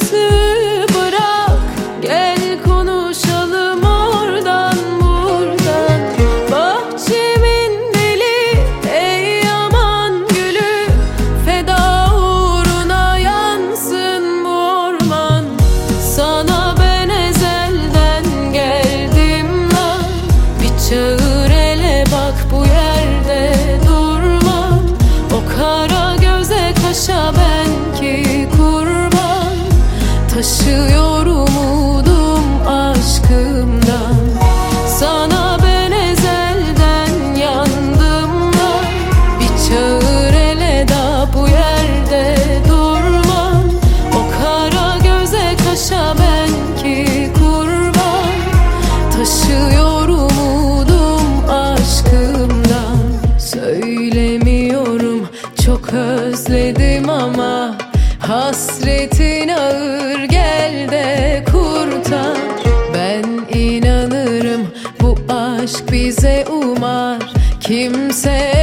through özledim ama Hasretin ağır gel de kurtar. Ben inanırım bu aşk bize umar Kimse